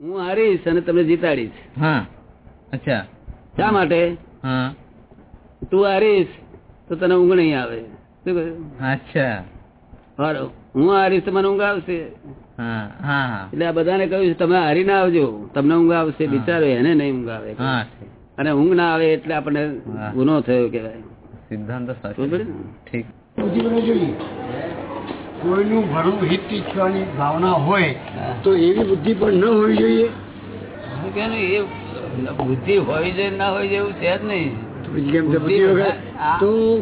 હું હારીશ અને તમને જીતાડીશ. હા અચ્છા. શા માટે? હા. તું હારીશ તો તને ઊંઘ નહીં આવે. શું કહ્યું? અચ્છા. હું હારીશ તો મને ઊંઘ આવશે. હા હા હા. એટલે આ બધાને કહ્યું છે તમે હારીને આવજો. તમને ઊંઘ આવશે. બિચારો એને નહીં ઊંઘ આવે. અને ઊંઘ ના આવે એટલે આપણને ગુનો થયો કેવાય સિદ્ધાંત ને? ઠીક. જોઈએ. કોઈનું ભલું હિત ઈચ્છવાની ભાવના હોય તો એવી બુદ્ધિ પણ ન હોવી જોઈએ. એ બુદ્ધિ હોય છે ના હોય છે એવું છે જ નહીં. તો છે?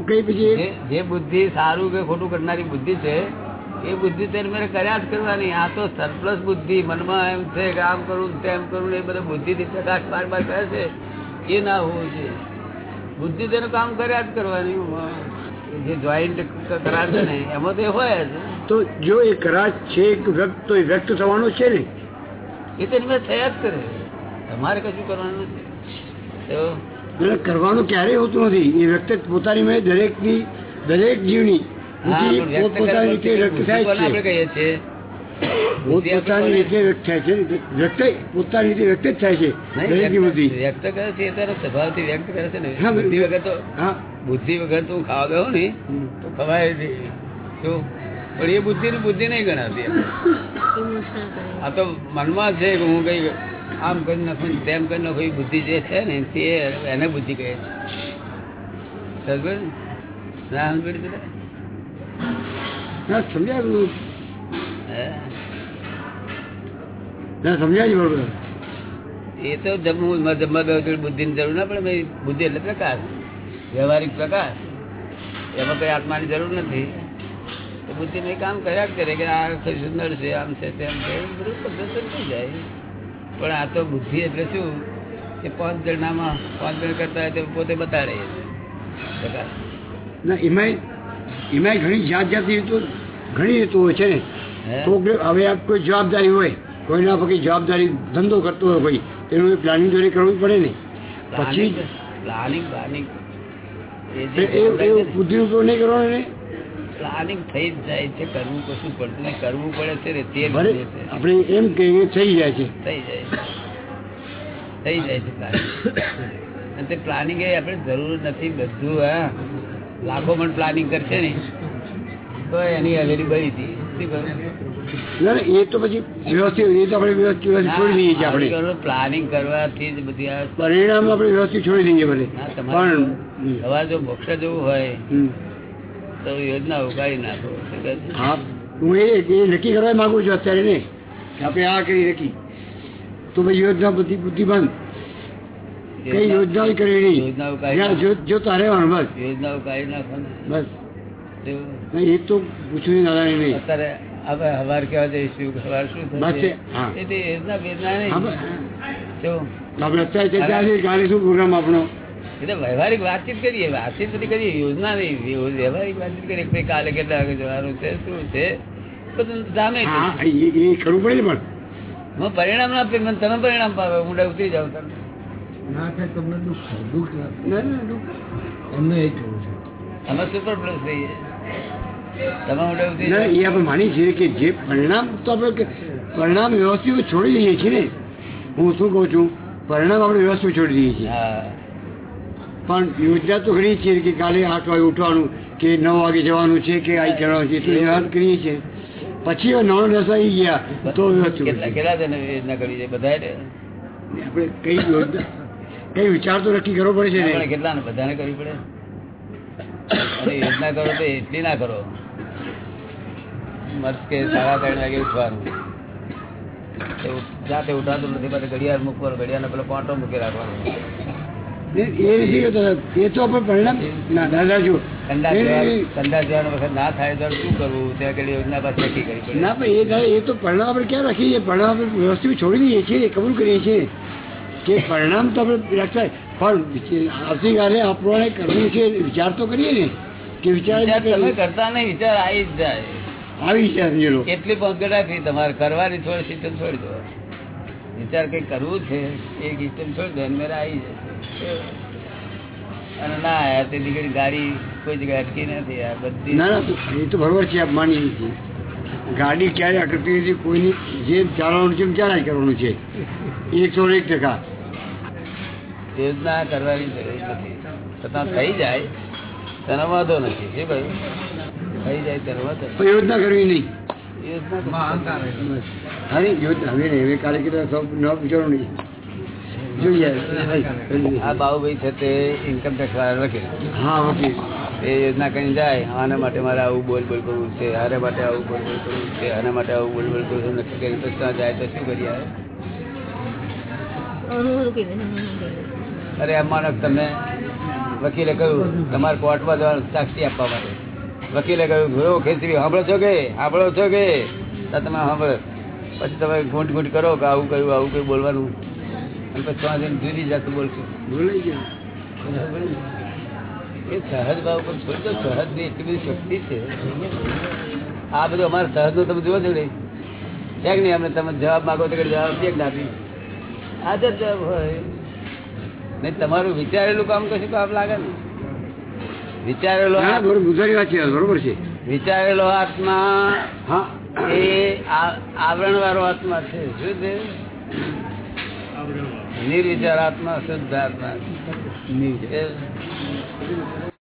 કઈ પછી? જે- બુદ્ધિ સારું કે ખોટું કરનારી બુદ્ધિ છે એ બુદ્ધિ તેને મેં કર્યા જ કરવાની. આ તો સરપ્લસ બુદ્ધિ મનમાં એમ છે કે આમ કરું તેમ કરું એ બધા બુદ્ધિથી પ્રકાશ બાર બાર કરે છે. એ ના હોવું જોઈએ. બુદ્ધિ તેનું કામ કર્યા જ કરવાની. જે જોઈન્ટ કરાર છે ને એમાં તો એ હોય જ. તો જો એ કરાર છે વ્યક્ત તો એ વ્યક્ત થવાનો છે ને? એ તેની મેં થયા જ કરે. તમારે કશું કરવાનું નથી. કરવાનું ક્યારેય હોતું નથી. એ વ્યક્ત પોતાની મેં દરેકની દરેક જીવની વ્યક્ત રીતે થાય આપણે છે. કહીએ છીએ. રીતે વ્યક્ત થાય છે વ્યક્ત પોતાની રીતે વ્યક્ત જ થાય છે. નહીં, બુદ્ધિ. વ્યક્ત કરે છે એ તારો સ્વભાવથી વ્યક્ત કરે છે ને. બુદ્ધિ વગર તો હા. બુદ્ધિ વગર તું ખાવા ગયો ને તો ખવાય શું? પણ એ બુદ્ધિ ની બુદ્ધિ નહીં ગણાતી આ તો મનમાં છે કે હું કઈ આમ કરી નાખું ને તેમ કરી નાખું એ બુદ્ધિ જે છે ને તે એને બુદ્ધિ કહે છે. ના? સમજ્યું ના સમજાયું હે? ના સમજાય બરોબર એ તો જમવું જમવા બે બુદ્ધિ ની જરૂર ના પડે બુદ્ધિ એટલે પ્રકાશ. વ્યવહારિક પ્રકાર એમાં કઈ આત્માની જરૂર નથી. એ બુદ્ધિ કામ કર્યા જ કરે કે આ કઈ સુંદર છે આમ છે તેમ છે બધું થઈ જાય. પણ આ તો બુદ્ધિ એટલે શું? કે પાંચ જણામાં પાંચ જણ કરતા હોય તો પોતે બતાડે પ્રકાર ના એમાંય એમાંય ઘણી જાત જાતની રીતો ઘણી રીતો હોય છે ને. કોઈ હવે આ કોઈ જવાબદારી હોય કોઈના પછી જવાબદારી ધંધો કરતો હોય કોઈ તેનું પ્લાનિંગ દોરી કરવું પડે ને. પછી પ્લાનિંગ પ્લાનિંગ. બુદ્ધિ ઉપયોગ નહીં કરવાનો ને? પ્લાનિંગ થઈ જ જાય છે કરવું કશું પડતું કરવું પડે છે ને તે ભલે રીતે છે. આપણે એમ કહીએ થઈ જાય છે. થઈ જાય છે. થઈ જાય છે પ્લાનિંગ. અને તે પ્લાનિંગ એ આપણે જરૂર નથી બધું હા. લાખો પણ પ્લાનિંગ કરશે ને. તો એની હવેલી બળી હતી. શું એ તો પછી વ્યવસ્થિત એ તો આપણે વ્યવસ્થિત વ્યવસ્થિત છોડી દઈએ છીએ આપણે. પ્લાનિંગ કરવાથી જ બધી આ પરિણામ આપણે વ્યવસ્થિત છોડી દઈએ ભલે પણ તમારે જો મોક્ષ જવું હોય તો યોજના ઉગાડી નાખો. હા હું એ નક્કી કરવા માંગુ છું અત્યારે ને આપડે આપણે આ કરી નક્કી તો ભાઈ યોજના બધી બુદ્ધિમાન બંધ. કઈ યોજના કરી નહીં. યોજના. જો- તારે બસ. યોજના ઉગાડી નાખો બસ. એવું. એ તો પૂછવું નારાયણ નહીં. અત્યારે હવે હવાર કેવા જઈશું હવાર શું થશે? એ- હા. એ તો યોજના બેજના હા, નહીં આપણે અત્યારે ચર્ચા શું પ્રોગ્રામ આપણો? એ વ્યવહારિક વાતચીત કરીએ વાતચીત બધી કરીએ યોજના નહીં. વ્યવહારિક વાતચીત કરીએ ભાઈ કાલે કેટલા વાગે જવાનું છે શું છે? બધું જામે. એ કરવું પડે ને પણ. હું પરિણામ ના આપે મને તમે પરિણામ પાવે ઊંડા ઉતરી જાવ તમે ના થાય તમને દુઃખ દુઃખ ના ના, દુઃખ. એમને એ થયું છે. અમે સુપર પ્લસ થઈએ. ના એ આપણે માની છીએ કે જે પરિણામ તો આપણે પરિણામ વ્યવસ્થિત છોડી દઈએ છીએ ને. હું શું કહું છું? પરિણામ આપણે વ્યવસ્થિત છોડી દઈએ છીએ. પણ યોજના તો કરીએ છીએ કે કાલે આઠ વાગે ઉઠવાનું કે નવ વાગે જવાનું છે કે આ કરવાનું છે એટલે યાદ કરીએ છીએ. પછી નવ દસ આવી ગયા તો વ્યવસ્થિત કેટલા યોજના કરી છે? બધા આપણે કઈ યોજના કઈ વિચાર તો નક્કી કરવો પડે છે ને. કેટલા ને બધાને કરવી પડે? યોજના કરો તો એટલી ના કરો. મસ્ત કે સાડા ત્રણ વાગે ઉઠવાનું. જાતે ઉઠાતું નથી પછી ઘડિયાળ મૂકવાનું ઘડિયાળ પેલો કોટો મૂકી રાખવાનો. આપણે ના થાય તો શું કરવું? ત્યાં આગળ યોજના પાસે નક્કી ના પણ એ તો પરિણામ આપણે ક્યાં રાખીએ છીએ? પરિણામ આપણે વ્યવસ્થિત છોડી દઈએ છીએ કબૂલ કરીએ છીએ. કે પરિણામ તો આપણે રાખતા પણ આવતીકાલે આપણને કરવું છે વિચાર તો કરીએ ને. કે વિચાર વિચાર તમે કરતા નહીં વિચાર આવી જ જાય. આવી છે કેટલી એટલી પંકડ તમારે કરવાની થોડી સિસ્ટમ છોડી દો. વિચાર કઈ કરવું છે? એ સિસ્ટમ છોડી દો અને મેરા આવી જશે. અને ના આવ્યા તે દીકરી ગાડી કોઈ જગ્યાએ અટકી નથી આ બધી ના ના એ તો બરોબર છે આપ માની ગાડી ક્યારે અટકતી નથી કોઈની જે ચાલવાનું છે એમ ચાલ્યા કરવાનું છે? એકસો એક ટકા. યોજના કરવાની જરૂર નથી. છતાં થઈ જાય. તેનો વાંધો નથી શું કહ્યું થઈ જાય વાંધો. યોજના કરવી નહીં. તે આના માટે મારે આવું બોલ બોલ કરવું છે. આના માટે આવું બોલ બોલ કરવું છે. આના માટે આવું બોલ બોલ કરવું નક્કી કરી પછી ત્યાં જાય તો શું કરીએ અરે અમારા તમે વકીલે કહ્યું તમારે કોર્ટમાં જવાનું સાક્ષી આપવા માટે. વકીલે કહ્યું ઘોડો ખેંચી સાંભળો છો કે? સાંભળો છો કે? તમે સાંભળો પછી તમે ઘૂંટ ઘૂંટ કરો કે આવું કહ્યું આવું કહ્યું બોલવાનું? અને પછી જઈને જુદી જાત બોલશો. ભૂલાઈ ગયા. એ સહજ ભાવ પર છોડી દો સહજની એટલી બધી શક્તિ છે. આ બધું અમારે સહજનું તમે જુઓ છો ને. છે કે નહીં અમને તમે જવાબ માંગો તો જવાબ છે કે ના આપી. હાજર જવાબ હોય. નહીં તમારું વિચારેલું કામ કશું કામ લાગે ને. વિચારેલો બરોબર વાત છે બરોબર છે. વિચારેલો આત્મા હા. એ આવરણ વાળો આત્મા છે શું છે? નિર્વિચાર આત્મા શુદ્ધ આત્મા એ